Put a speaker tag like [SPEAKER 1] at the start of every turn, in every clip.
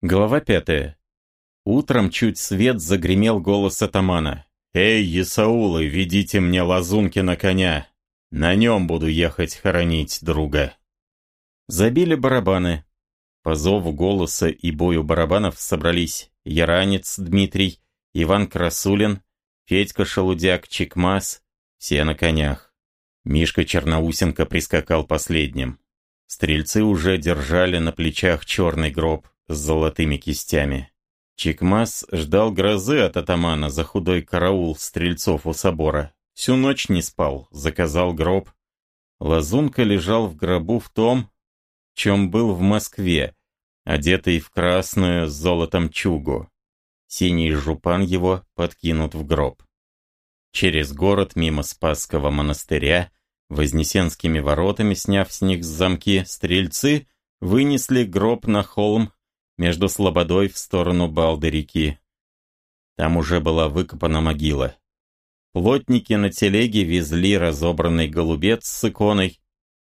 [SPEAKER 1] Глава пятая. Утром чуть свет загремел голос атамана. «Эй, Исаулы, ведите мне лазунки на коня! На нем буду ехать хоронить друга!» Забили барабаны. По зову голоса и бою барабанов собрались Яранец Дмитрий, Иван Красулин, Федька Шалудяк, Чекмас, все на конях. Мишка Черноусенко прискакал последним. Стрельцы уже держали на плечах черный гроб с золотыми кистями. Чекмас ждал грозы от атамана за худой караул стрельцов у собора. Всю ночь не спал, заказал гроб. Лазунка лежал в гробу в том, чем был в Москве, одетый в красную с золотом чугу. Синий жупан его подкинут в гроб. Через город мимо Спасского монастыря, Вознесенскими воротами, сняв с них замки, стрельцы вынесли гроб на холм между Слободой в сторону Балды-реки. Там уже была выкопана могила. Плотники на телеге везли разобранный голубец с иконой.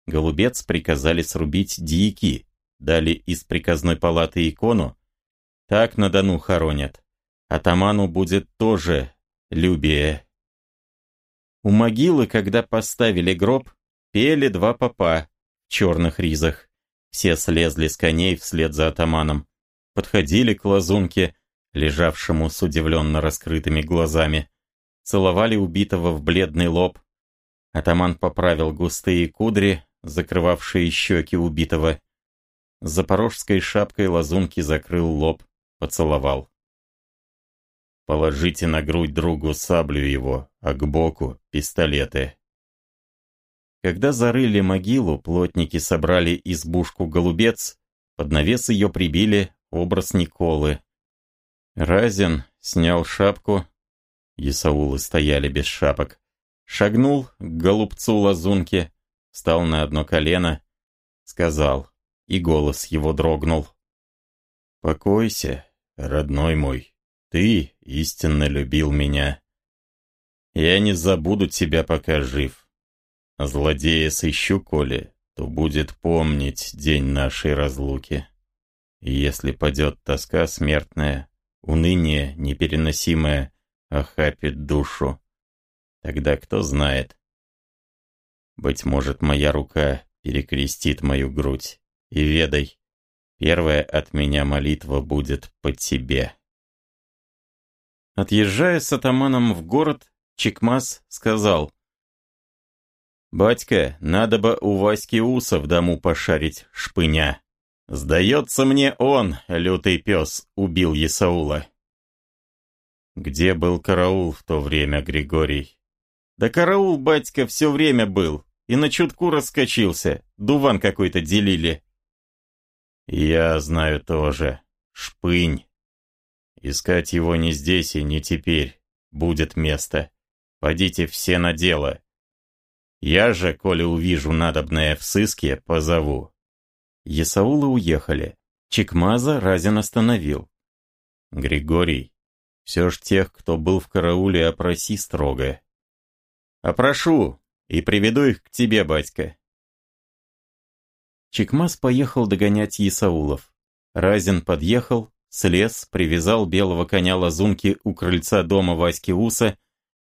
[SPEAKER 1] Голубец приказали срубить дьяки, дали из приказной палаты икону. Так на Дону хоронят. Атаману будет тоже любие. У могилы, когда поставили гроб, пели два попа в черных ризах. Все слезли с коней вслед за атаманом подходили к лазунке, лежавшему с удивленно раскрытыми глазами, целовали убитого в бледный лоб. Атаман поправил густые кудри, закрывавшие щеки убитого. Запорожской шапкой лазунки закрыл лоб, поцеловал. «Положите на грудь другу саблю его, а к боку — пистолеты». Когда зарыли могилу, плотники собрали избушку голубец, под навес ее прибили образ Николы. Разин снял шапку, Исаулы стояли без шапок, шагнул к голубцу лазунки, встал на одно колено, сказал, и голос его дрогнул. «Покойся, родной мой, ты истинно любил меня. Я не забуду тебя, пока жив. Злодея сыщу, коли, то будет помнить день нашей разлуки». И если падет тоска смертная, уныние непереносимое охапит душу, тогда кто знает. Быть может, моя рука перекрестит мою грудь, и ведай, первая от меня молитва будет по тебе. Отъезжая с атаманом в город, Чекмас сказал, «Батька, надо бы у Васьки Уса в дому пошарить, шпыня». Сдается мне он, лютый пес, убил Есаула. Где был караул в то время, Григорий? Да караул, батька, все время был. И на чутку раскочился. Дуван какой-то делили. Я знаю тоже. Шпынь. Искать его не здесь и не теперь. Будет место. Подите все на дело. Я же, коли увижу надобное в сыске, позову. Есаулы уехали. Чекмаза Разин остановил. «Григорий, все ж тех, кто был в карауле, опроси строго». «Опрошу и приведу их к тебе, батька». Чекмаз поехал догонять Есаулов. Разин подъехал, слез, привязал белого коня лазунки у крыльца дома Васьки Уса.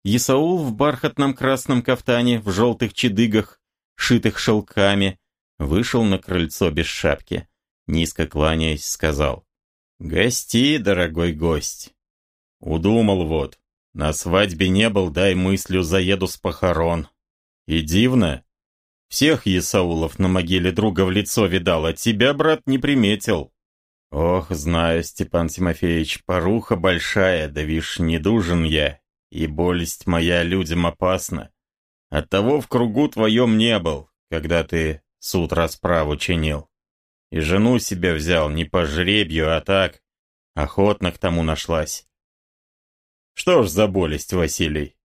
[SPEAKER 1] Есаул в бархатном красном кафтане, в желтых чедыгах, шитых шелками, вышел на крыльцо без шапки. Низко кланяясь, сказал. «Гости, дорогой гость!» Удумал вот. На свадьбе не был, дай мыслью заеду с похорон. И дивно. Всех Есаулов на могиле друга в лицо видал, а тебя, брат, не приметил. Ох, знаю, Степан Тимофеевич, поруха большая, да вишь, не дужен я, и болесть моя людям опасна. Оттого в кругу твоем не был, когда ты суд расправу чинил. И жену себе взял не по жребию, а так, охотно к тому нашлась. Что ж за болесть, Василий?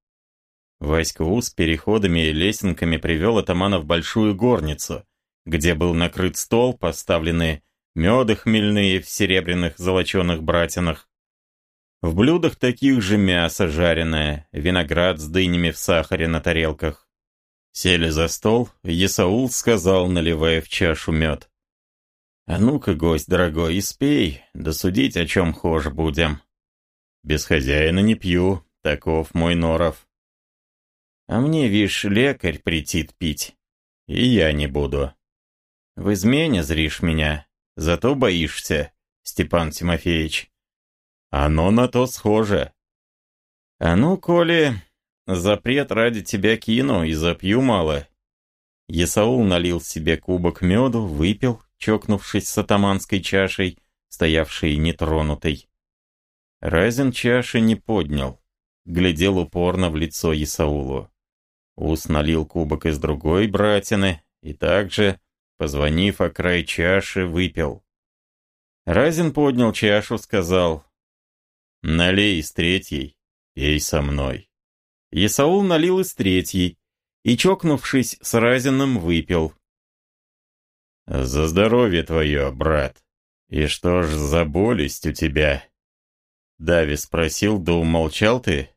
[SPEAKER 1] Васька Ус переходами и лесенками привел атамана в большую горницу, где был накрыт стол, поставленные меды хмельные в серебряных золоченых братинах. В блюдах таких же мясо жареное, виноград с дынями в сахаре на тарелках. Сели за стол, Есаул сказал, наливая в чашу мед. А ну-ка, гость дорогой, испей, да судить о чем хошь будем. Без хозяина не пью, таков мой норов. А мне, вишь, лекарь притит пить. И я не буду. В измене зришь меня, зато боишься, Степан Тимофеевич. Оно на то схоже. А ну, коли, запрет ради тебя кину и запью мало. Есаул налил себе кубок меду, выпил, чокнувшись с атаманской чашей, стоявшей нетронутой. Разин чаши не поднял, глядел упорно в лицо Исаулу. Ус налил кубок из другой братины и также, позвонив о край чаши, выпил. Разин поднял чашу, сказал, «Налей из третьей, пей со мной». Исаул налил из третьей и, чокнувшись с Разиным, выпил. «За здоровье твое, брат! И что ж за болесть у тебя?» Дави спросил, да умолчал ты?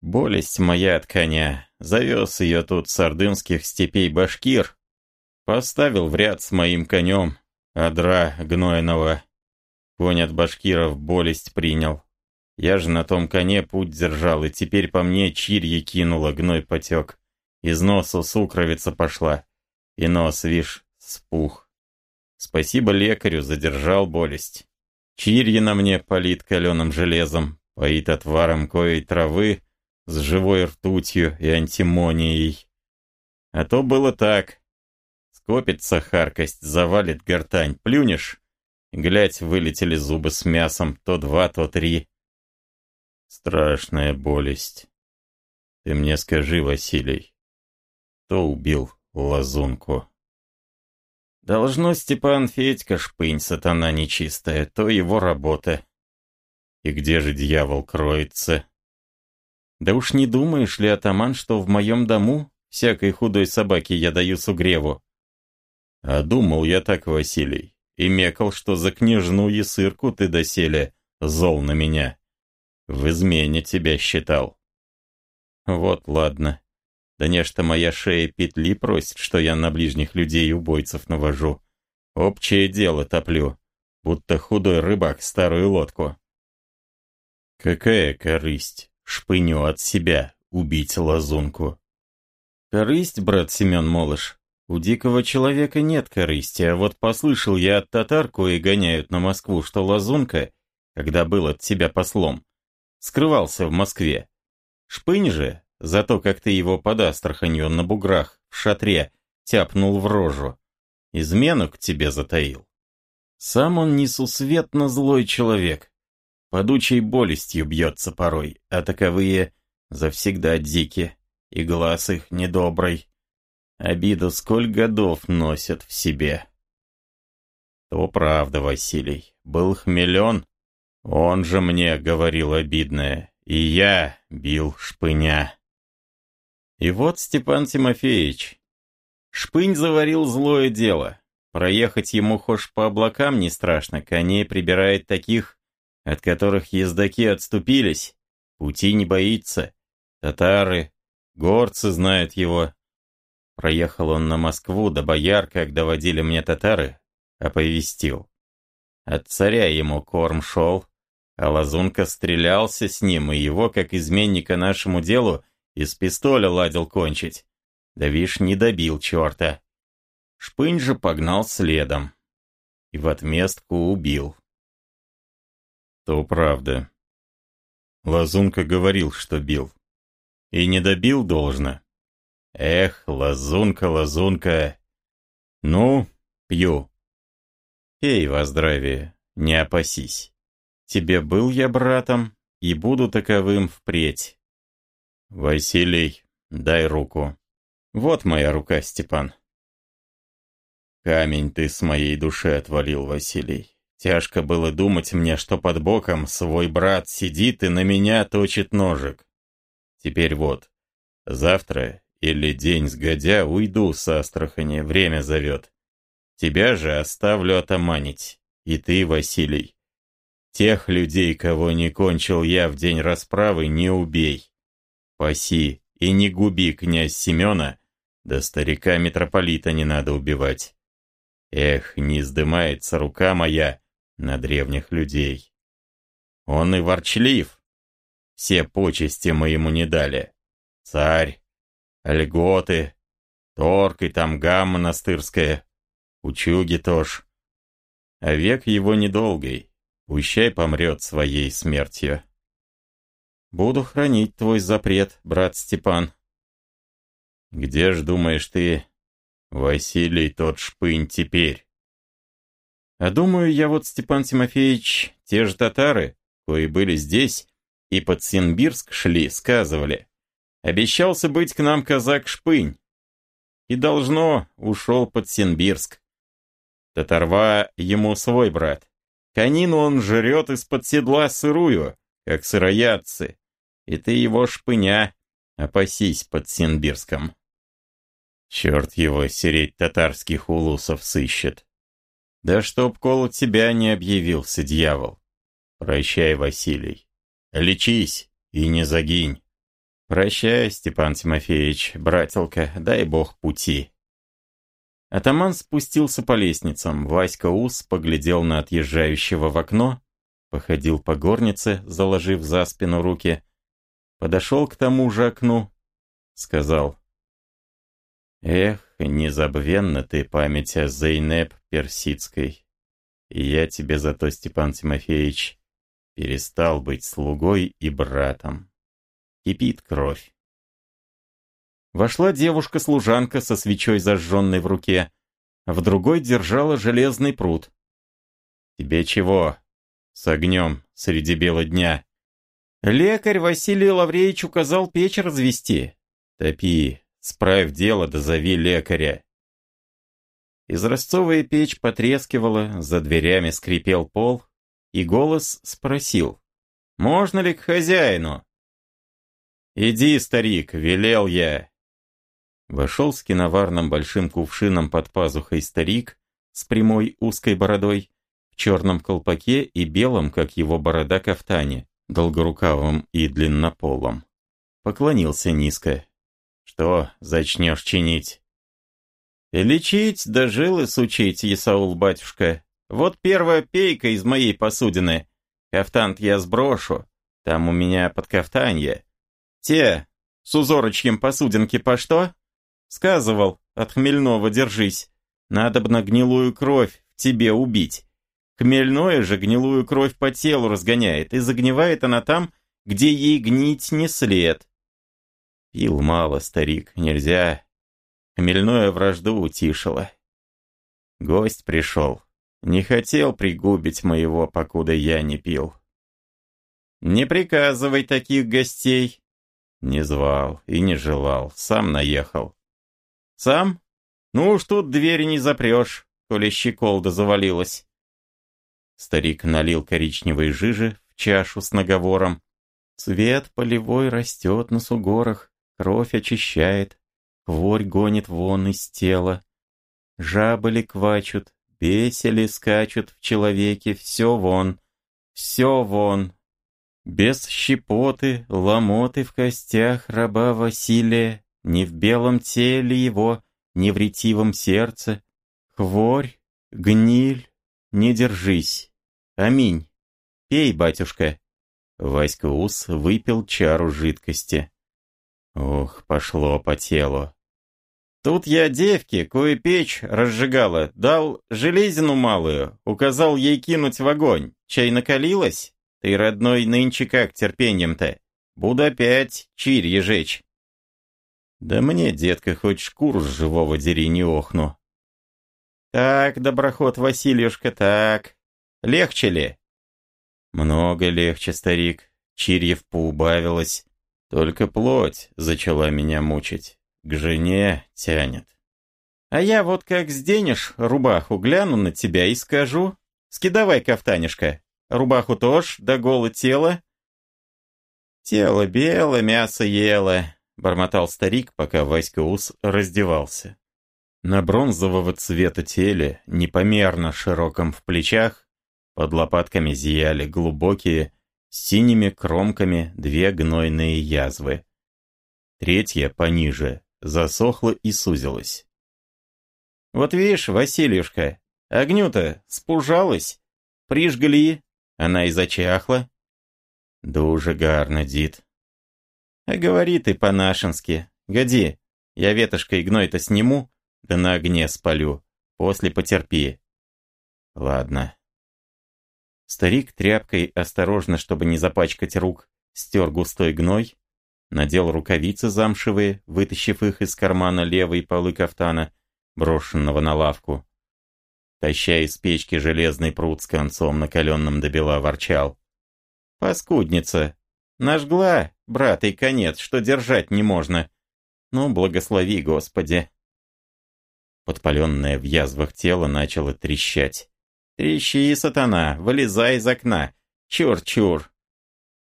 [SPEAKER 1] Болесть моя от коня. Завез ее тут с ордынских степей башкир. Поставил в ряд с моим конем, адра гнойного. Конь от башкиров болесть принял. Я же на том коне путь держал, и теперь по мне чирьи кинула, гной потек. Из носа сукровица пошла, и нос, вишь, спух. Спасибо лекарю, задержал болесть. Чирья на мне полит каленым железом, поит отваром коей травы с живой ртутью и антимонией. А то было так. Скопится харкость, завалит гортань, плюнешь, глядь, вылетели зубы с мясом, то два, то три. Страшная болесть. Ты мне скажи, Василий, кто убил лазунку? Должно Степан Федька шпынь сатана нечистая, то его работа. И где же дьявол кроется? Да уж не думаешь ли, атаман, что в моем дому всякой худой собаке я даю сугреву? А думал я так, Василий, и мекал, что за княжну Ясырку ты доселе зол на меня. В измене тебя считал. Вот ладно. Да нечто моя шея петли просит, что я на ближних людей и убойцев навожу. Общее дело топлю, будто худой рыбак старую лодку. Какая корысть, шпыню от себя, убить лазунку. Корысть, брат Семен Молыш, у дикого человека нет корысти, а вот послышал я от татар, кои гоняют на Москву, что лазунка, когда был от тебя послом, скрывался в Москве. Шпынь же, за то, как ты его под Астраханью на буграх, в шатре, тяпнул в рожу. Измену к тебе затаил. Сам он несусветно злой человек. Подучей болестью бьется порой, а таковые завсегда дики, и глаз их недобрый. Обиду сколь годов носят в себе. То правда, Василий, был хмелен. Он же мне говорил обидное, и я бил шпыня. И вот Степан Тимофеевич. Шпынь заварил злое дело. Проехать ему хошь по облакам не страшно, коней прибирает таких, от которых ездаки отступились. Пути не боится. Татары, горцы знают его. Проехал он на Москву, до бояр, как доводили мне татары, оповестил. От царя ему корм шел, а Лазунка стрелялся с ним, и его, как изменника нашему делу, из пистоля ладил кончить. Да вишь, не добил черта. Шпынь же погнал следом. И в отместку убил. То правда. Лазунка говорил, что бил. И не добил должно. Эх, лазунка, лазунка. Ну, пью. Пей во здравие, не опасись. Тебе был я братом, и буду таковым впредь. «Василий, дай руку». «Вот моя рука, Степан». «Камень ты с моей души отвалил, Василий. Тяжко было думать мне, что под боком свой брат сидит и на меня точит ножик. Теперь вот, завтра или день сгодя уйду с Астрахани, время зовет. Тебя же оставлю отоманить, и ты, Василий. Тех людей, кого не кончил я в день расправы, не убей. Паси и не губи князь Семена, да старика митрополита не надо убивать. Эх, не сдымается рука моя на древних людей. Он и ворчлив. Все почести моему не дали. Царь, льготы, торг и тамга монастырская, учуги тоже. А век его недолгий, пущай помрет своей смертью. Буду хранить твой запрет, брат Степан. Где ж, думаешь ты, Василий тот шпынь теперь? А думаю я вот, Степан Тимофеевич, те же татары, кои были здесь и под Синбирск шли, сказывали. Обещался быть к нам казак Шпынь. И должно, ушел под Синбирск. Татарва ему свой брат. Конину он жрет из-под седла сырую, как сыроядцы и ты его шпыня, опасись под Синбирском. Черт его, сереть татарских улусов сыщет. Да чтоб кол тебя не объявился, дьявол. Прощай, Василий. Лечись и не загинь. Прощай, Степан Тимофеевич, брателка, дай бог пути. Атаман спустился по лестницам. Васька Ус поглядел на отъезжающего в окно, походил по горнице, заложив за спину руки, подошел к тому же окну, сказал. «Эх, незабвенна ты память о Зейнеп Персидской. И я тебе за то, Степан Тимофеевич, перестал быть слугой и братом. Кипит кровь». Вошла девушка-служанка со свечой зажженной в руке, в другой держала железный пруд. «Тебе чего? С огнем среди бела дня?» Лекарь Василий Лавреевич указал печь развести. Топи, справь дело, да зови лекаря. Изразцовая печь потрескивала, за дверями скрипел пол, и голос спросил, «Можно ли к хозяину?» «Иди, старик, велел я». Вошел с киноварным большим кувшином под пазухой старик с прямой узкой бородой, в черном колпаке и белом, как его борода, кафтане долгорукавым и длиннополом. Поклонился низко. «Что зачнешь чинить?» «Лечить да жилы сучить, Исаул батюшка. Вот первая пейка из моей посудины. Кафтант я сброшу, там у меня под кафтанье. Те, с узорочьем посудинки по что?» Сказывал, от хмельного держись. Надо бы на гнилую кровь в тебе убить. Хмельное же гнилую кровь по телу разгоняет, и загнивает она там, где ей гнить не след. Пил мало, старик, нельзя. Хмельное вражду утишило. Гость пришел. Не хотел пригубить моего, покуда я не пил. Не приказывай таких гостей. Не звал и не желал, сам наехал. Сам? Ну уж тут двери не запрешь, коли щеколда завалилась. Старик налил коричневой жижи в чашу с наговором. Цвет полевой растет на сугорах, кровь очищает, хворь гонит вон из тела. Жабы квачут, бесели скачут в человеке, все вон, все вон. Без щепоты, ломоты в костях раба Василия, ни в белом теле его, ни в ретивом сердце. Хворь, гниль, не держись. Аминь. Пей, батюшка. Васька Ус выпил чару жидкости. Ох, пошло по телу. Тут я девке, кое печь разжигала, дал железину малую, указал ей кинуть в огонь. Чай накалилась? Ты, родной, нынче как терпением-то? Буду опять чирье жечь. Да мне, детка, хоть шкуру с живого дери не охну. Так, доброход Васильюшка, так. Легче ли?» «Много легче, старик. Чирьев поубавилось. Только плоть зачала меня мучить. К жене тянет. А я вот как сденешь рубаху, гляну на тебя и скажу. Скидавай, кафтанишка. Рубаху тоже, да голо тело. Тело бело, мясо ело, бормотал старик, пока Васька Ус раздевался. На бронзового цвета теле, непомерно широком в плечах, под лопатками зияли глубокие, с синими кромками две гнойные язвы. Третья, пониже, засохла и сузилась. «Вот видишь, Васильюшка, Огню-то спужалась. Прижгли, она и зачахла. Дуже гарно, дід. А говори ты по-нашенски. Годи, я ветошкой гной-то сниму, да на огне спалю. После потерпи. Ладно. Старик тряпкой, осторожно, чтобы не запачкать рук, стер густой гной, надел рукавицы замшевые, вытащив их из кармана левой полы кафтана, брошенного на лавку. Таща из печки железный пруд с концом, накаленным до бела, ворчал. «Паскудница! Нажгла, брат, и конец, что держать не можно. Ну, благослови, Господи!» Подпаленное в язвах тело начало трещать. «Трещи, сатана, вылезай из окна! Чур-чур!»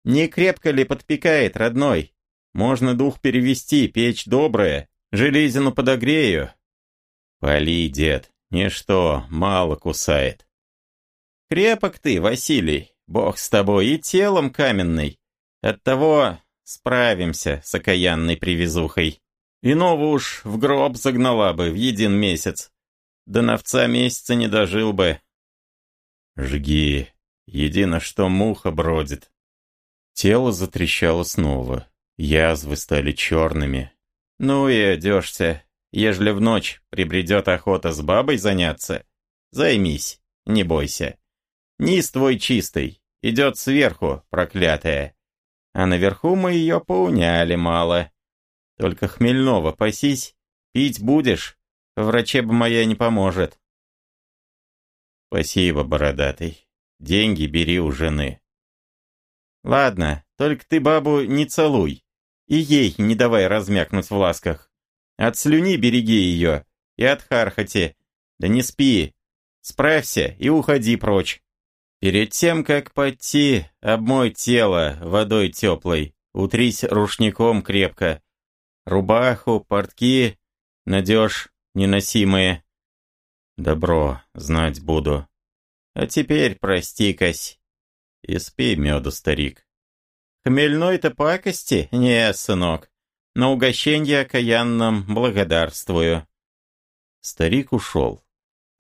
[SPEAKER 1] «Не крепко ли подпекает, родной? Можно дух перевести, печь добрая, железину подогрею». «Пали, дед, ничто, мало кусает». «Крепок ты, Василий, бог с тобой, и телом каменный. Оттого справимся с окаянной привезухой. Иного уж в гроб загнала бы в един месяц. До новца месяца не дожил бы». Жги. Едино, что муха бродит. Тело затрещало снова. Язвы стали черными. Ну и одешься. Ежели в ночь прибредет охота с бабой заняться, займись, не бойся. Низ твой чистый, идет сверху, проклятая. А наверху мы ее поуняли мало. Только хмельного пасись, пить будешь, врачеба моя не поможет. Спасибо, бородатый. Деньги бери у жены. Ладно, только ты бабу не целуй. И ей не давай размякнуть в ласках. От слюни береги ее. И от хархоти. Да не спи. Справься и уходи прочь. Перед тем, как пойти, обмой тело водой теплой. Утрись рушником крепко. Рубаху, портки, надежь неносимые. Добро, знать буду. А теперь прости, Кась. И спи, меду, старик. Хмельной-то пакости? Не, сынок. На угощенье окаянном благодарствую. Старик ушел.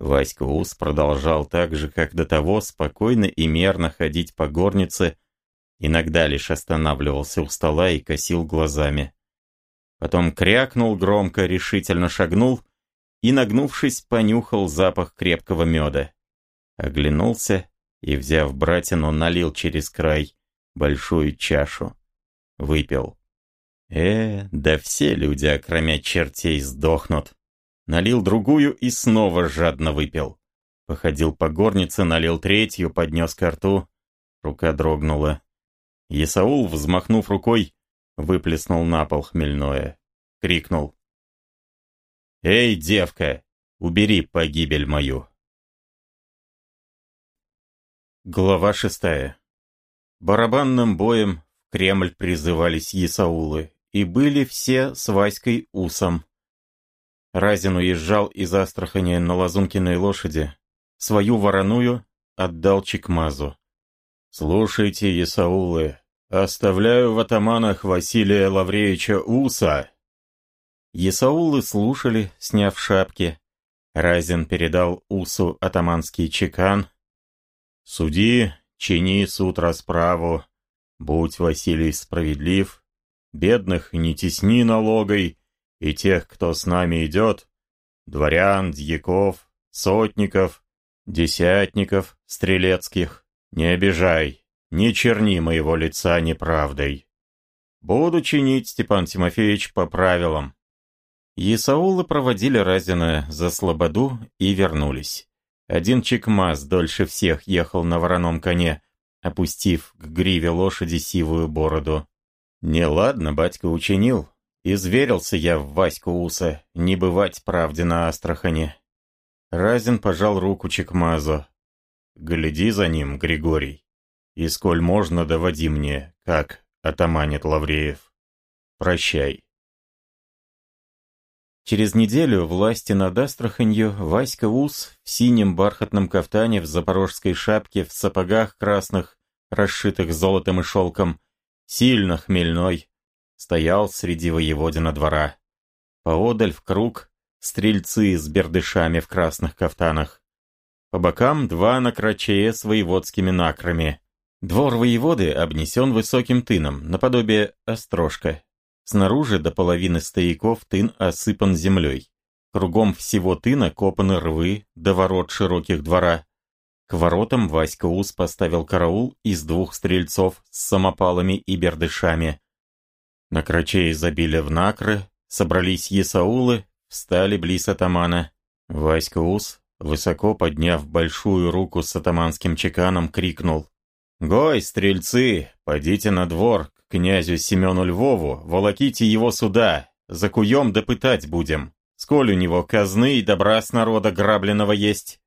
[SPEAKER 1] Васька Ус продолжал так же, как до того, спокойно и мерно ходить по горнице, иногда лишь останавливался у стола и косил глазами. Потом крякнул громко, решительно шагнул и, нагнувшись, понюхал запах крепкого меда. Оглянулся и, взяв братину, налил через край большую чашу. Выпил. Э, да все люди, окромя чертей, сдохнут. Налил другую и снова жадно выпил. Походил по горнице, налил третью, поднес ко рту. Рука дрогнула. Есаул, взмахнув рукой, выплеснул на пол хмельное. Крикнул. «Эй, девка, убери погибель мою!» Глава шестая. Барабанным боем в Кремль призывались Исаулы, и были все с Васькой Усом. Разин уезжал из Астрахани на Лазункиной лошади, свою вороную отдал Чекмазу. «Слушайте, Исаулы, оставляю в атаманах Василия Лавреевича Уса, Есаулы слушали, сняв шапки. Разин передал Усу атаманский чекан. «Суди, чини суд расправу. Будь, Василий, справедлив. Бедных не тесни налогой, и тех, кто с нами идет, дворян, дьяков, сотников, десятников, стрелецких, не обижай, не черни моего лица неправдой. Буду чинить, Степан Тимофеевич, по правилам. Исаулы проводили Разина за слободу и вернулись. Один чекмаз дольше всех ехал на вороном коне, опустив к гриве лошади сивую бороду. «Неладно, батька учинил. Изверился я в Ваську Уса, не бывать правде на Астрахане». Разин пожал руку Чекмазу. «Гляди за ним, Григорий, и сколь можно доводи мне, как атаманит Лавреев. Прощай». Через неделю власти над Астраханью Васька Ус в синем бархатном кафтане, в запорожской шапке, в сапогах красных, расшитых золотом и шелком, сильно хмельной, стоял среди воеводина двора. Поодаль в круг стрельцы с бердышами в красных кафтанах. По бокам два накрочее с воеводскими накрами. Двор воеводы обнесен высоким тыном, наподобие острожка. Снаружи до половины стояков тын осыпан землей. Кругом всего тына копаны рвы до ворот широких двора. К воротам Васька Ус поставил караул из двух стрельцов с самопалами и бердышами. На краче забили в накры, собрались есаулы, встали близ атамана. Васька Ус, высоко подняв большую руку с атаманским чеканом, крикнул. «Гой, стрельцы, пойдите на двор к князю Семену Львову, волоките его сюда, закуем допытать будем, сколь у него казны и добра с народа грабленного есть».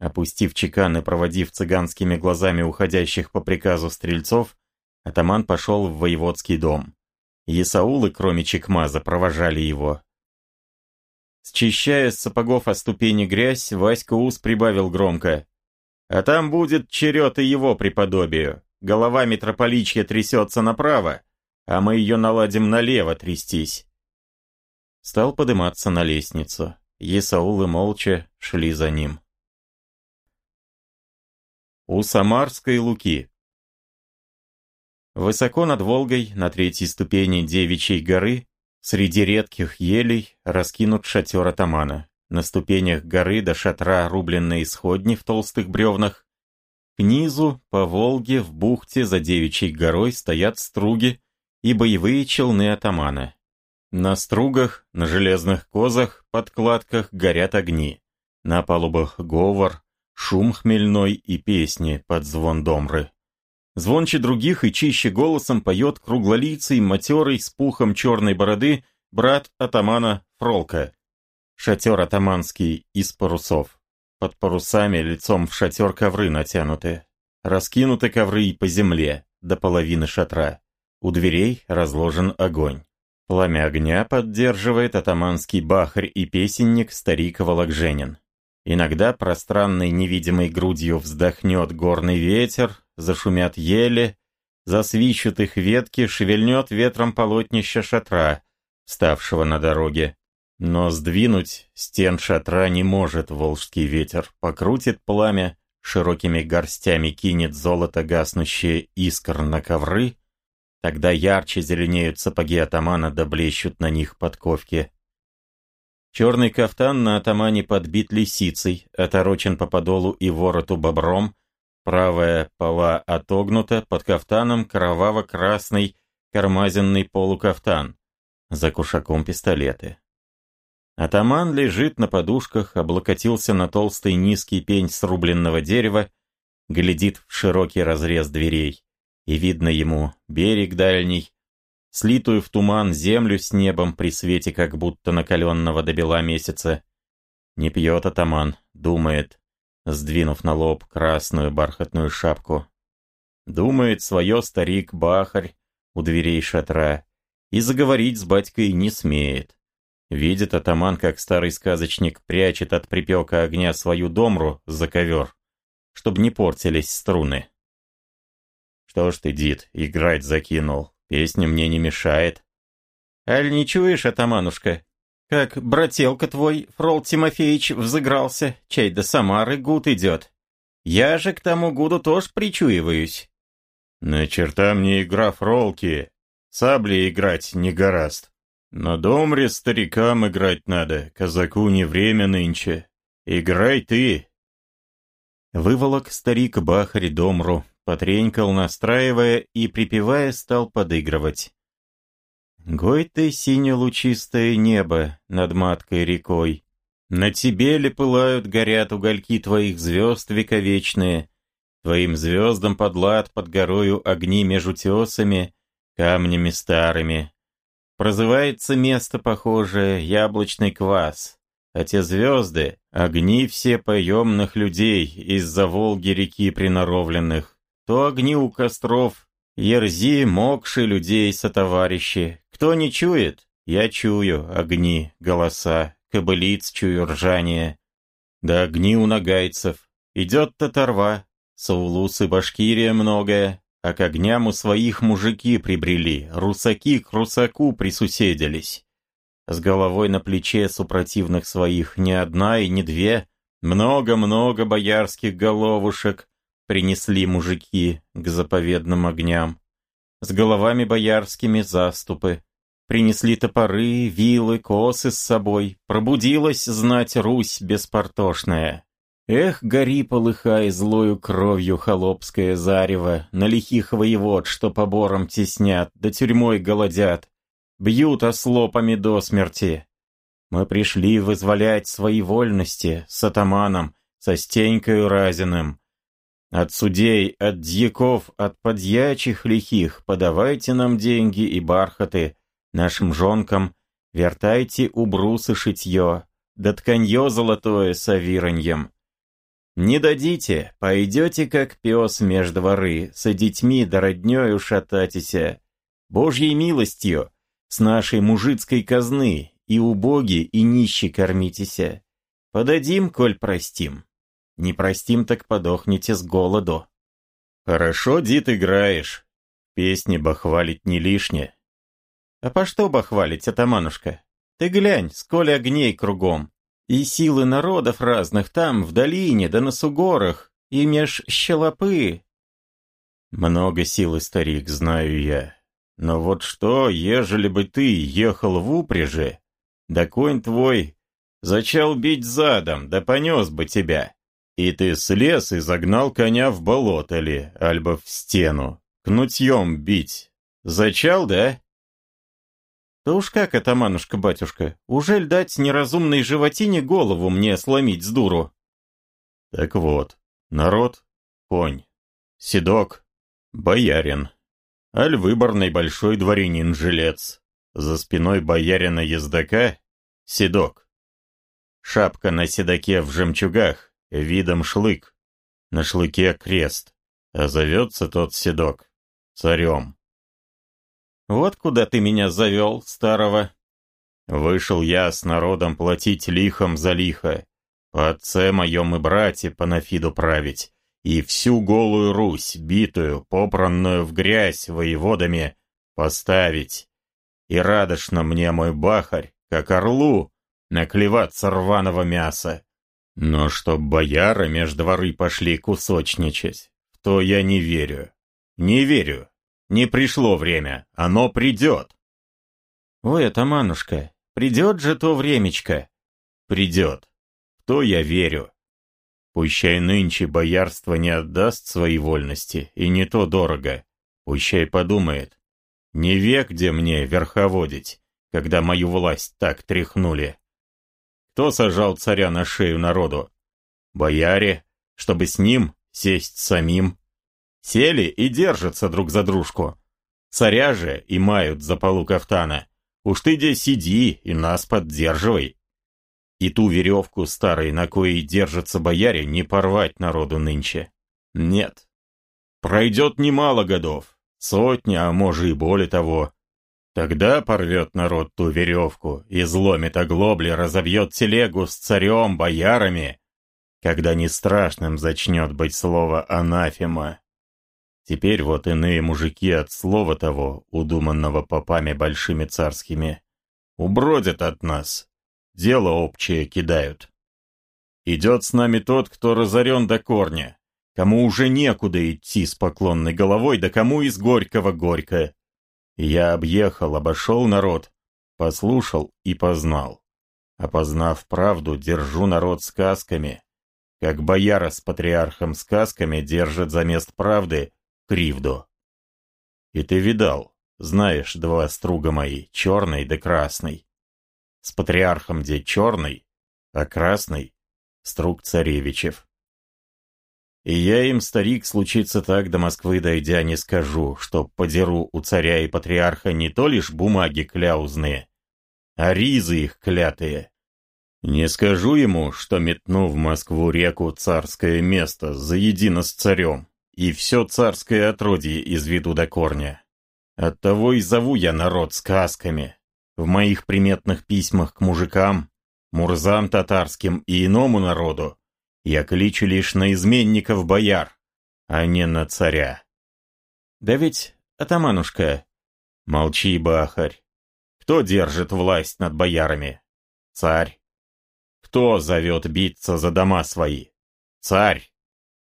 [SPEAKER 1] Опустив чекан и проводив цыганскими глазами уходящих по приказу стрельцов, атаман пошел в воеводский дом. Исаулы, кроме Чекмаза, провожали его. Счищая с сапогов о ступени грязь, Васька Ус прибавил громко. «А там будет черед и его преподобию. Голова митрополичья трясется направо, а мы ее наладим налево трястись». Стал подниматься на лестницу. Есаулы молча шли за ним. У Самарской Луки Высоко над Волгой, на третьей ступени Девичьей горы, среди редких елей раскинут шатер атамана. На ступенях горы до шатра рубленные сходни в толстых бревнах. К низу, по Волге, в бухте за Девичьей горой стоят струги и боевые челны атамана. На стругах, на железных козах, подкладках горят огни. На палубах говор, шум хмельной и песни под звон домры. Звонче других и чище голосом поет круглолицый, матерый, с пухом черной бороды брат атамана Фролка. Шатер атаманский из парусов. Под парусами лицом в шатер ковры натянуты. Раскинуты ковры и по земле, до половины шатра. У дверей разложен огонь. Пламя огня поддерживает атаманский бахарь и песенник старик Вологженин. Иногда пространной невидимой грудью вздохнет горный ветер, зашумят ели, засвищут их ветки, шевельнет ветром полотнище шатра, ставшего на дороге. Но сдвинуть стен шатра не может волжский ветер, покрутит пламя, широкими горстями кинет золото гаснущие искр на ковры, тогда ярче зеленеют сапоги атамана да блещут на них подковки. Черный кафтан на атамане подбит лисицей, оторочен по подолу и вороту бобром, правая пола отогнута, под кафтаном кроваво-красный кармазинный полукафтан, за кушаком пистолеты. Атаман лежит на подушках, облокотился на толстый низкий пень срубленного дерева, глядит в широкий разрез дверей, и видно ему берег дальний, слитую в туман землю с небом при свете как будто накаленного до бела месяца. Не пьет атаман, думает, сдвинув на лоб красную бархатную шапку. Думает свое старик-бахарь у дверей шатра и заговорить с батькой не смеет. Видит атаман, как старый сказочник прячет от припека огня свою домру за ковер, чтобы не портились струны. Что ж ты, Дид, играть закинул? Песня мне не мешает. Аль не чуешь, атаманушка? Как брателка твой, Фрол Тимофеевич, взыгрался, чай до Самары гуд идет. Я же к тому гуду тоже причуиваюсь. На черта мне игра Фролки. Сабли играть не гораст. На домре старикам играть надо, казаку не время нынче. Играй ты. Выволок старик Бахарь домру, Потренькал, настраивая и, припевая, стал подыгрывать. Гой ты, сине-лучистое небо над маткой рекой, На тебе ли пылают, горят угольки твоих звезд вековечные, Твоим звездам подлад под горою огни между тесами, камнями старыми. Прозывается место похожее яблочный квас, а те звезды — огни все поемных людей из-за Волги реки приноровленных то огни у костров, ерзи, мокши людей сотоварищи. Кто не чует? Я чую огни, голоса, кобылиц чую ржание. Да огни у нагайцев. Идет татарва, Саулус и Башкирия многое, а к огням у своих мужики прибрели, русаки к русаку присуседились. С головой на плече супротивных своих не одна и не две, Много-много боярских головушек принесли мужики к заповедным огням. С головами боярскими заступы. Принесли топоры, вилы, косы с собой. Пробудилась знать Русь беспортошная. Эх, гори, полыхай злою кровью холопское зарево, на лихих воевод, что побором теснят, да тюрьмой голодят, бьют ослопами до смерти. Мы пришли вызволять свои вольности с атаманом, со Стенькою Разиным. От судей, от дьяков, от подьячих лихих подавайте нам деньги и бархаты, нашим жонкам, вертайте убрусы шитье, да тканье золотое с авираньем. Не дадите, пойдете, как пес меж дворы, со детьми да роднёю шататися. Божьей милостью, с нашей мужицкой казны, и убоги, и нищи кормитеся. Подадим, коль простим. Не простим, так подохнете с голоду. Хорошо, дит, играешь. Песни бахвалить не лишне. А по что бахвалить, атаманушка? Ты глянь, сколь огней кругом. И силы народов разных там, в долине, да на сугорах, и меж щелопы. Много силы, старик, знаю я. Но вот что, ежели бы ты ехал в упряжи, да конь твой зачал бить задом, да понес бы тебя. И ты слез и загнал коня в болото ли, альбо в стену, кнутьем бить. Зачал, да? Да уж как, атаманушка-батюшка, ужель дать неразумной животине голову мне сломить с дуру? Так вот, народ, конь, седок, боярин, аль выборный большой дворянин-жилец, за спиной боярина-ездока седок. Шапка на седоке в жемчугах, видом шлык, на шлыке крест, а зовется тот седок царем. Вот куда ты меня завел, старого. Вышел я с народом платить лихом за лихо, по отце моем и брате Панафиду править, и всю голую Русь, битую, попранную в грязь воеводами, поставить. И радошно мне мой бахарь, как орлу, наклеваться рваного мяса. Но чтоб бояры меж дворы пошли кусочничать, то я не верю. Не верю. Не пришло время, оно придет. Ой, атаманушка, придет же то времечко. Придет. В то я верю. Пущай нынче боярство не отдаст свои вольности, и не то дорого. Пущай подумает. Не век где мне верховодить, когда мою власть так тряхнули. Кто сажал царя на шею народу? Бояре, чтобы с ним сесть самим. Сели и держатся друг за дружку. Царя же и мают за полу кафтана. Уж ты где сиди и нас поддерживай. И ту веревку старой, на коей держатся бояре, не порвать народу нынче. Нет. Пройдет немало годов, сотня, а может и более того. Тогда порвет народ ту веревку, изломит оглобли, разобьет телегу с царем, боярами, когда не страшным зачнет быть слово «анафема». Теперь вот иные мужики от слова того, удуманного попами большими царскими, убродят от нас, дело общее кидают. Идет с нами тот, кто разорен до корня, кому уже некуда идти с поклонной головой, да кому из горького горько. Я объехал, обошел народ, послушал и познал. Опознав правду, держу народ сказками, как бояра с патриархом сказками держит за мест правды кривду. И ты видал, знаешь, два струга мои, черный да красный. С патриархом где черный, а красный — струг царевичев. И я им, старик, случится так, до Москвы дойдя, не скажу, что подеру у царя и патриарха не то лишь бумаги кляузные, а ризы их клятые. Не скажу ему, что метну в Москву реку царское место заедино с царем, и все царское отродье из виду до корня. Оттого и зову я народ сказками. В моих приметных письмах к мужикам, мурзам татарским и иному народу я кличу лишь на изменников бояр, а не на царя. Да ведь, атаманушка, молчи, бахарь, кто держит власть над боярами? Царь. Кто зовет биться за дома свои? Царь.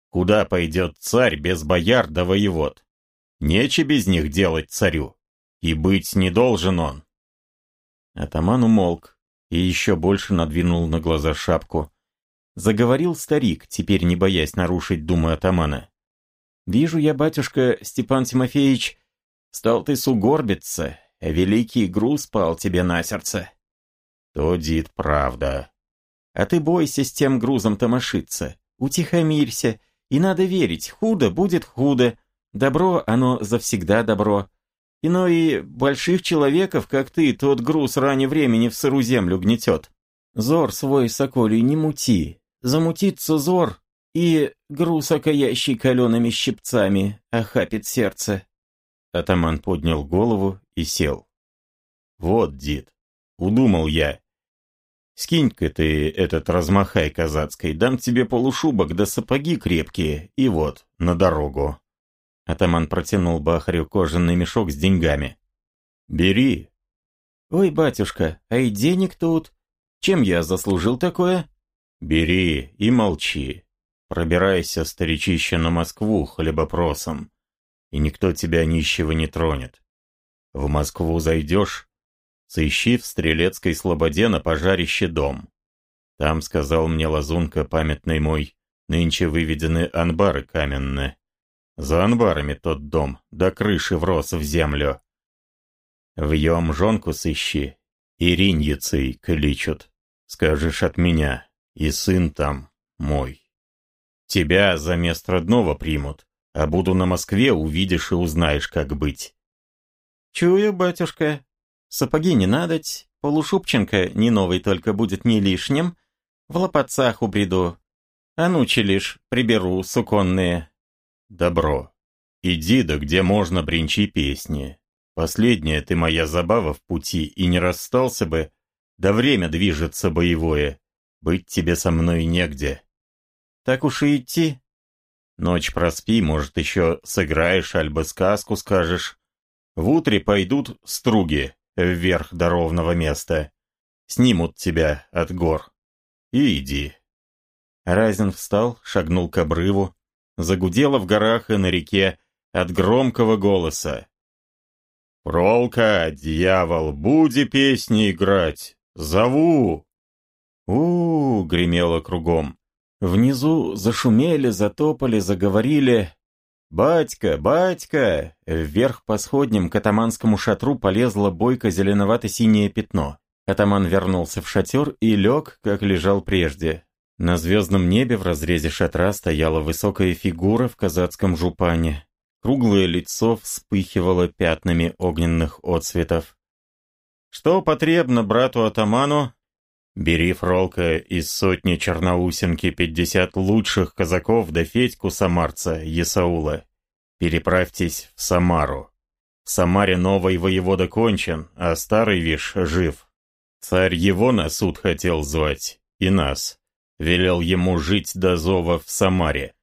[SPEAKER 1] Куда пойдет царь без бояр да воевод? Нече без них делать царю. И быть не должен он.
[SPEAKER 2] Атаман умолк и еще больше надвинул на глаза шапку. Заговорил старик, теперь не боясь нарушить думы атамана. «Вижу я, батюшка Степан Тимофеевич, стал ты сугорбиться, а великий груз пал тебе на сердце».
[SPEAKER 1] «То, дит, правда».
[SPEAKER 2] «А ты бойся с тем грузом томошиться, утихомирься, и надо верить, худо будет худо, добро оно завсегда добро. Ино и больших человеков, как ты, тот груз ранее времени в сыру землю гнетет. Зор свой соколий не мути, замутится зор, и груз окаящий калеными щипцами охапит сердце.
[SPEAKER 1] Атаман поднял голову и сел. Вот, дед, удумал я. Скинь-ка ты этот размахай казацкой, дам тебе полушубок да сапоги крепкие, и вот, на дорогу. Атаман протянул Бахарю кожаный мешок с деньгами. «Бери».
[SPEAKER 2] «Ой, батюшка, а и денег тут. Чем я заслужил такое?»
[SPEAKER 1] «Бери и молчи. Пробирайся, старичище, на Москву хлебопросом, и никто тебя нищего не тронет. В Москву зайдешь, сыщи в Стрелецкой слободе на пожарище дом. Там, сказал мне лазунка памятный мой, нынче выведены анбары каменные. За анбарами тот дом, до крыши врос в землю. Вьем жонку сыщи, и риньицей кличут. Скажешь от меня, и сын там мой. Тебя за место родного примут, а буду на Москве, увидишь и узнаешь, как быть.
[SPEAKER 2] Чую, батюшка. Сапоги не надоть, полушубченко не новый только будет не лишним, в лопатцах убреду. А нучи лишь приберу суконные.
[SPEAKER 1] Добро. Иди, да где можно бренчи песни. Последняя ты моя забава в пути, и не расстался бы, да время движется боевое. Быть тебе со мной негде.
[SPEAKER 2] Так уж и идти.
[SPEAKER 1] Ночь проспи, может, еще сыграешь, альбо сказку скажешь. В утре пойдут струги вверх до ровного места. Снимут тебя от гор. И иди.
[SPEAKER 2] Разин встал, шагнул к обрыву, загудело в горах и на реке от громкого голоса.
[SPEAKER 1] «Пролка, дьявол, буди песни играть! Зову!»
[SPEAKER 2] У, -у, гремело кругом. Внизу зашумели, затопали, заговорили. «Батька, батька!» Вверх по сходням к атаманскому шатру полезло бойко зеленовато-синее пятно. Атаман вернулся в шатер и лег, как лежал прежде, на звездном небе в разрезе шатра стояла высокая фигура в казацком жупане. Круглое лицо вспыхивало пятнами огненных отцветов. «Что потребно брату-атаману?» «Бери, Фролка, из сотни черноусенки пятьдесят лучших казаков до Федьку Самарца, Есаула. Переправьтесь в Самару. В Самаре новый воевода кончен, а старый виш жив. Царь его на суд хотел звать, и нас велел ему жить до зова в Самаре.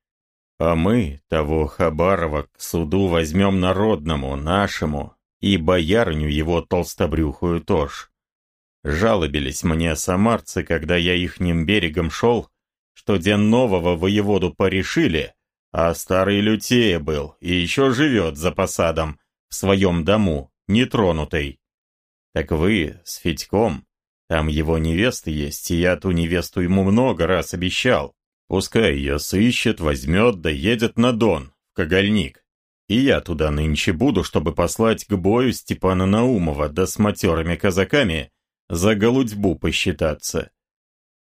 [SPEAKER 2] А мы того Хабарова к суду возьмем народному, нашему, и боярню его толстобрюхую тоже. Жалобились мне самарцы, когда я ихним берегом шел, что день нового воеводу порешили, а старый Лютея был и еще живет за посадом в своем дому, нетронутый. Так вы с Федьком там его невеста есть, и я ту невесту ему много раз обещал. Пускай ее сыщет, возьмет, да едет на Дон, в Когольник. И я туда нынче буду, чтобы послать к бою Степана Наумова, да с матерыми казаками за голудьбу посчитаться.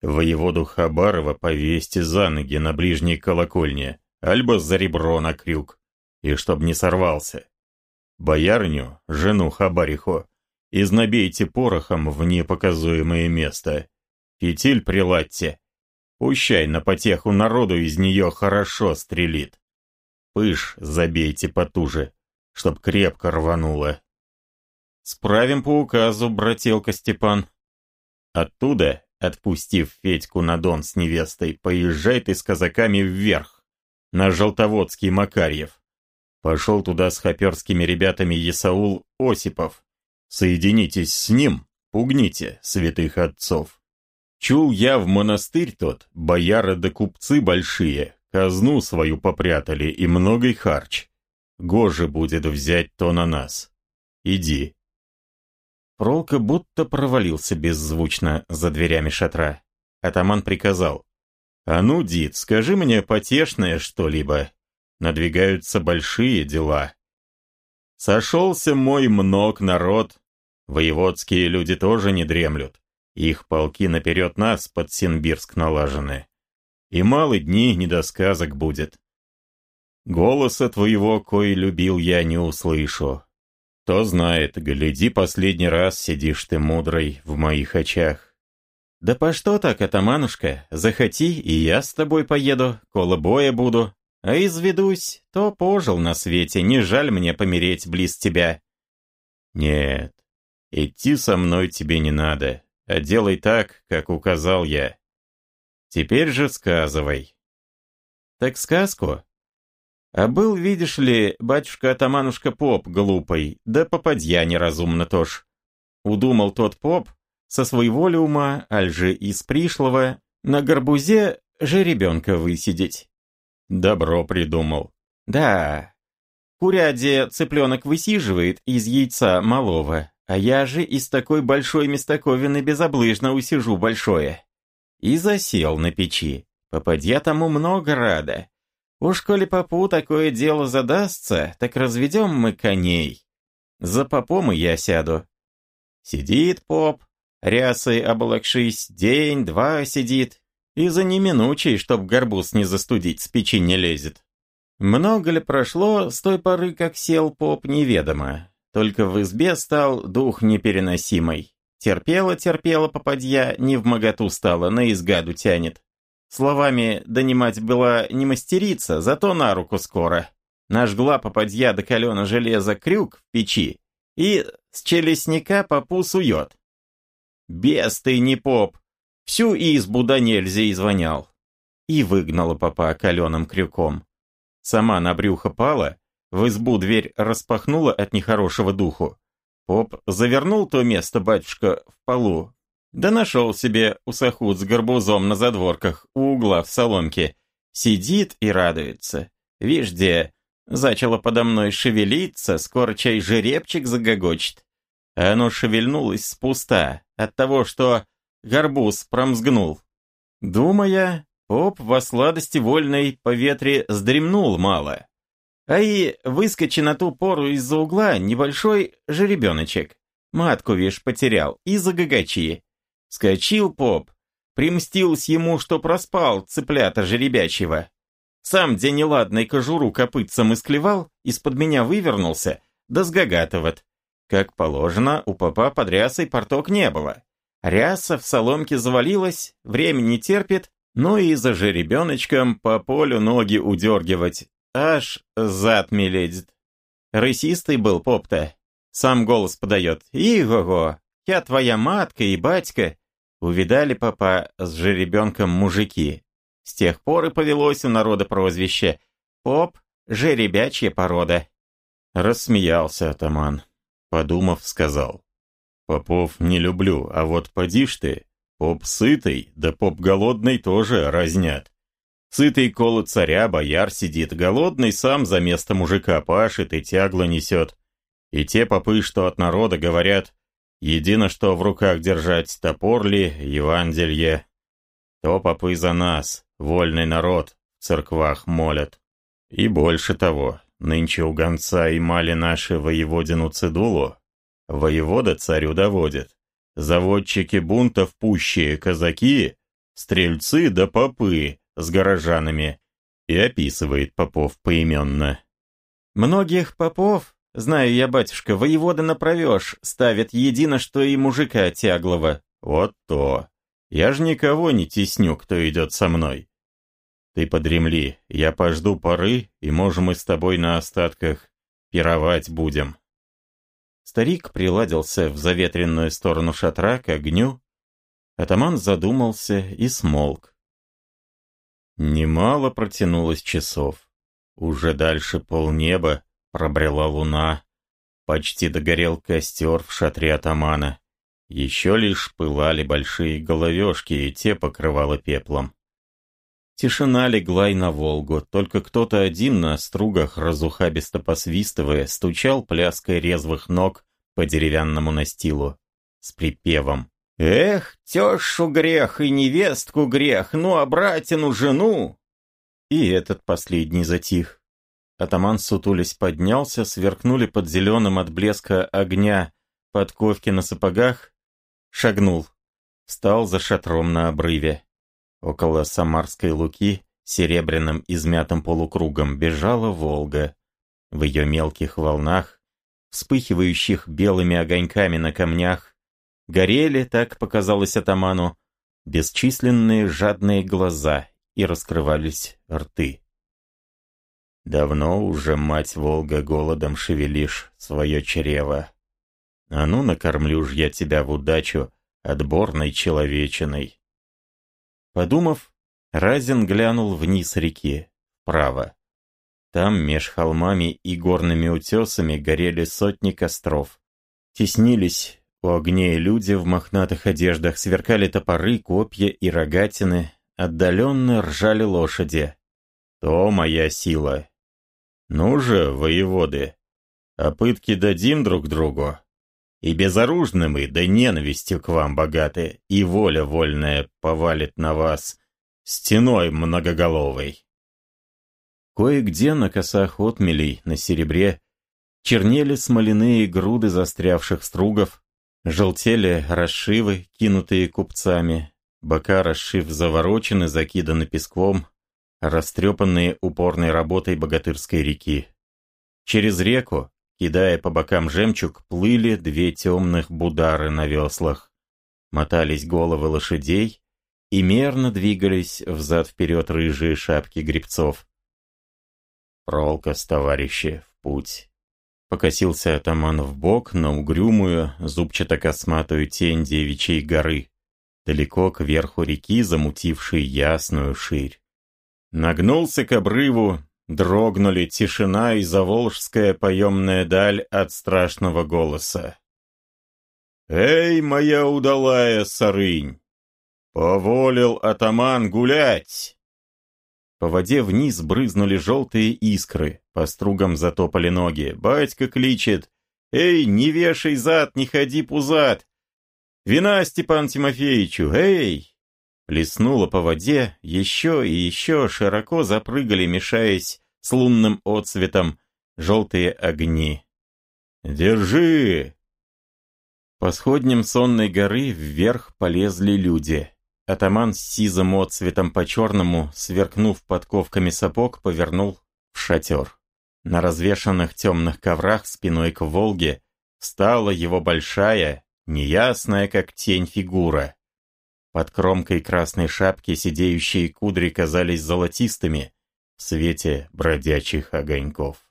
[SPEAKER 2] Воеводу Хабарова повесьте за ноги на ближней колокольне, альбо за ребро на крюк, и чтоб не сорвался. Боярню, жену Хабариху, Изнабейте порохом в непоказуемое место. Фитиль приладьте. Пущай на потеху народу из нее хорошо стрелит. Пыш забейте потуже, чтоб крепко рвануло. Справим по указу, брателка Степан. Оттуда, отпустив Федьку на дон с невестой, поезжай ты с казаками вверх, на Желтоводский Макарьев. Пошел туда с хоперскими ребятами Есаул Осипов, Соединитесь с ним, пугните святых отцов.
[SPEAKER 1] Чул я в монастырь тот, бояры да купцы большие, казну свою попрятали и многой харч. Гоже будет взять то на нас. Иди.
[SPEAKER 2] Пролка будто провалился беззвучно за дверями шатра. Атаман приказал.
[SPEAKER 1] «А ну, Дид, скажи мне потешное что-либо. Надвигаются большие дела. Сошелся мой мног народ. Воеводские люди тоже не дремлют. Их полки наперед нас под Синбирск налажены. И мало дни недосказок будет. Голоса твоего, кой любил я, не услышу. Кто знает, гляди, последний раз сидишь ты мудрой в моих очах.
[SPEAKER 2] Да по что так, атаманушка, захоти, и я с тобой поеду, коло боя буду. А изведусь, то пожил на свете, не жаль мне помереть близ тебя.
[SPEAKER 1] Нет, идти со мной тебе не надо а делай так, как указал я. Теперь же сказывай.
[SPEAKER 2] Так сказку? А был, видишь ли, батюшка-атаманушка поп глупый, да попадья неразумно тоже. Удумал тот поп со своего ли ума, аль же из пришлого, на горбузе жеребенка высидеть.
[SPEAKER 1] Добро придумал.
[SPEAKER 2] Да. Куряде цыпленок высиживает из яйца малого, а я же из такой большой местоковины безоблыжно усижу большое. И засел на печи. Попадья тому много рада. Уж коли попу такое дело задастся, так разведем мы коней. За попом и я сяду. Сидит поп, рясой облакшись, день-два сидит, и за неминучей, чтоб горбуз не застудить, с печи не лезет. Много ли прошло с той поры, как сел поп, неведомо. Только в избе стал дух непереносимый. Терпела-терпела попадья, не в моготу стала, на изгаду тянет. Словами донимать была не мастерица, зато на руку скоро. Нажгла попадья до калена железа крюк в печи и с челюстника попу сует. Бес ты не поп, всю избу до нельзя извонял. И выгнала попа каленым крюком. Сама на брюхо пала, в избу дверь распахнула от нехорошего духу. Поп завернул то место батюшка в полу, да нашел себе усохуд с горбузом на задворках у угла в соломке. Сидит и радуется. Вишь, где зачало подо мной шевелиться, скоро чай жеребчик загогочет. А оно шевельнулось с пуста от того, что горбуз промзгнул. Думая, поп во сладости вольной по ветре сдремнул мало. А и выскочи на ту пору из-за угла небольшой жеребеночек. Матку, вишь, потерял, и загагачи. Скочил поп, примстился ему, что проспал цыплята жеребячего. Сам где неладной кожуру копытцем исклевал, из-под меня вывернулся, да сгагатывает. Как положено, у попа под рясой порток не было. Ряса в соломке завалилась, время не терпит, ну и за жеребеночком по полю ноги удергивать, Аж зад меледит. Рысистый был поп-то. Сам голос подает. Иго-го, я твоя матка и батька. Увидали папа с жеребенком мужики. С тех пор и повелось у народа прозвище. Поп — жеребячья порода.
[SPEAKER 1] Рассмеялся атаман. Подумав, сказал. Попов не люблю, а вот подишь ты, поп сытый, да поп голодный тоже разнят. Сытый коло царя бояр сидит, голодный сам за место мужика пашет и тягло несет. И те попы, что от народа говорят, едино что в руках держать топор ли, Евангелие. То попы за нас, вольный народ, в церквах молят. И больше того, нынче у гонца и мали наши воеводину Цидулу, воевода царю доводит. Заводчики бунтов пущие казаки, стрельцы да попы, с горожанами, и описывает попов поименно.
[SPEAKER 2] Многих попов, знаю я, батюшка, воевода направешь, ставят едино, что и мужика тяглого.
[SPEAKER 1] Вот то. Я ж никого не тесню, кто идет со мной. Ты подремли, я пожду поры, и можем мы с тобой на остатках пировать будем.
[SPEAKER 2] Старик приладился в заветренную сторону шатра к огню. Атаман задумался и смолк.
[SPEAKER 1] Немало протянулось часов. Уже дальше полнеба пробрела луна. Почти догорел костер в шатре атамана. Еще лишь пылали большие головешки, и те покрывало пеплом. Тишина легла и на Волгу, только кто-то один на стругах, разухабисто посвистывая, стучал пляской резвых ног по деревянному настилу с припевом. «Эх, тещу грех и невестку грех, ну а братину жену!» И этот последний затих. Атаман сутулись поднялся, сверкнули под зеленым от блеска огня подковки на сапогах, шагнул, встал за шатром на обрыве. Около Самарской луки серебряным измятым полукругом бежала Волга. В ее мелких волнах, вспыхивающих белыми огоньками на камнях, горели, так показалось атаману, бесчисленные жадные глаза и раскрывались рты. Давно уже, мать Волга, голодом шевелишь свое чрево. А ну, накормлю ж я тебя в удачу отборной человечиной. Подумав, Разин глянул вниз реки, вправо. Там, меж холмами и горными утесами, горели сотни костров. Теснились у огней люди в мохнатых одеждах, сверкали топоры, копья и рогатины, отдаленно ржали лошади. То моя сила, ну же, воеводы, а пытки дадим друг другу. И безоружны мы, да ненавистью к вам богаты, и воля вольная повалит на вас стеной многоголовой. Кое-где на косах отмелей, на серебре, чернели смоляные груды застрявших стругов, желтели расшивы, кинутые купцами, бока расшив заворочены, закиданы песком, растрепанные упорной работой богатырской реки. Через реку, кидая по бокам жемчуг, плыли две темных будары на веслах. Мотались головы лошадей и мерно двигались взад-вперед рыжие шапки гребцов. «Пролкас, товарищи, в путь!» Покосился атаман в бок на угрюмую, зубчато-косматую тень девичьей горы, далеко к верху реки, замутившей ясную ширь. Нагнулся к обрыву, дрогнули тишина и заволжская поемная даль от страшного голоса. «Эй, моя удалая сарынь! Поволил атаман гулять!» По воде вниз брызнули желтые искры, по стругам затопали ноги. Батька кличет. «Эй, не вешай зад, не ходи пузат! Вина Степан Тимофеевичу, эй!» Плеснуло по воде, еще и еще широко запрыгали, мешаясь с лунным отсветом, желтые огни. «Держи!» По сходням сонной горы вверх полезли люди. Атаман с сизым отцветом по черному, сверкнув подковками сапог, повернул в шатер. На развешанных темных коврах спиной к Волге стала его большая, неясная как тень фигура. Под кромкой красной шапки сидеющие кудри казались золотистыми в свете бродячих огоньков.